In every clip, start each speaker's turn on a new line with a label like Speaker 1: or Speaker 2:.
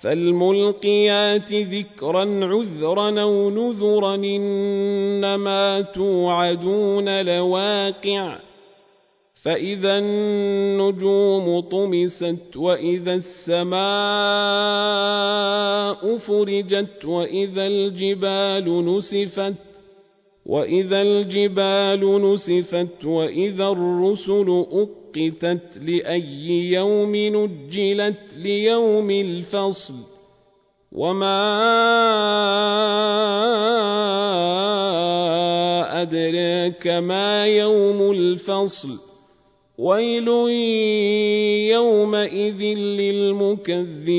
Speaker 1: فالملقيات ذكرا عذرا أو نذرا إنما توعدون لواقع. فإذا النجوم طمست وإذا السماء فرجت وإذا الجبال نسفت واذا الجبال نسفت واذا الرسل اقتت لاي يوم نجلت ليوم الفصل وما ادراك ما يوم الفصل ويل يومئذ للمكذبين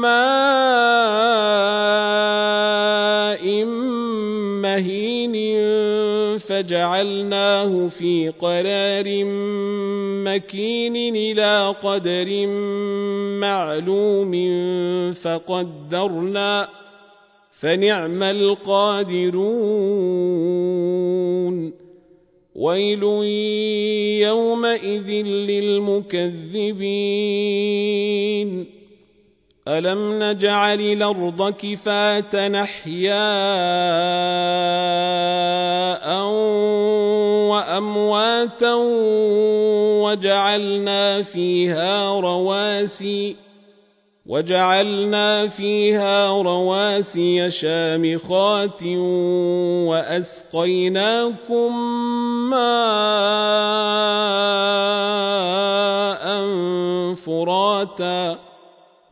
Speaker 1: ماء مهين فجعلناه في قرار مكين إلى قدر معلوم فقدرنا فنعم القادرون. ويل يومئذ للمكذبين. الم نجعل الأرض كفاه احياء وامواتا وجعلنا فيها رواسي وجعلنا فيها رواسي شامخات واسقيناكم ماء فراتا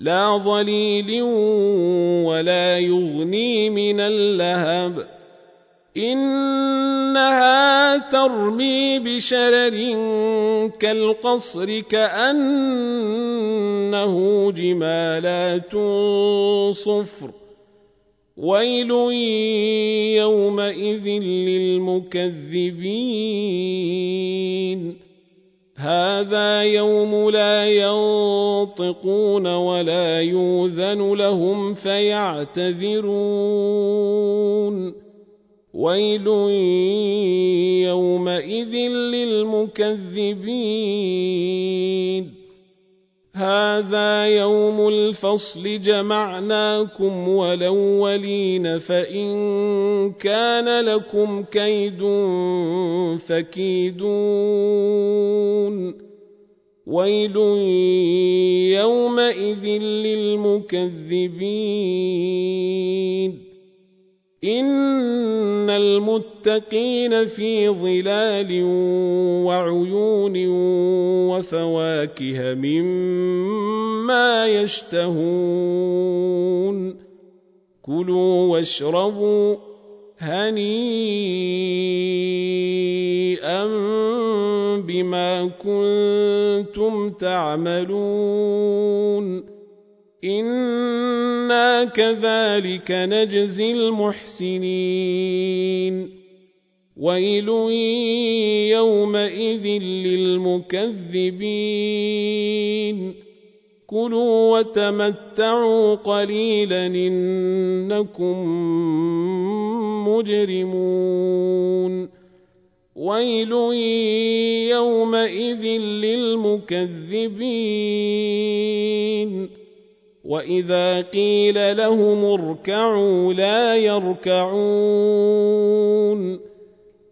Speaker 1: لا ظليل ولا يغني من اللهب. إنها ترمي بشرر كالقصر كأنه جمالات صفر. ويل يومئذ للمكذبين. هذا يوم لا ينطقون ولا يوذن لهم فيعتذرون. ويل يومئذ للمكذبين. هذا يوم الفصل جمعناكم والاولين فان كان لكم كيد فكيدون ويل يومئذ للمكذبين ان المتقين في ظلال وعيون وفواكه مما يشتهون. كلوا واشربوا هنيئا بما كنتم تعملون. إنا كذلك نجزي المحسنين. ويل يومئذ للمكذبين كلوا وتمتعوا قليلا انكم مجرمون ويل يومئذ للمكذبين واذا قيل لهم اركعوا لا يركعون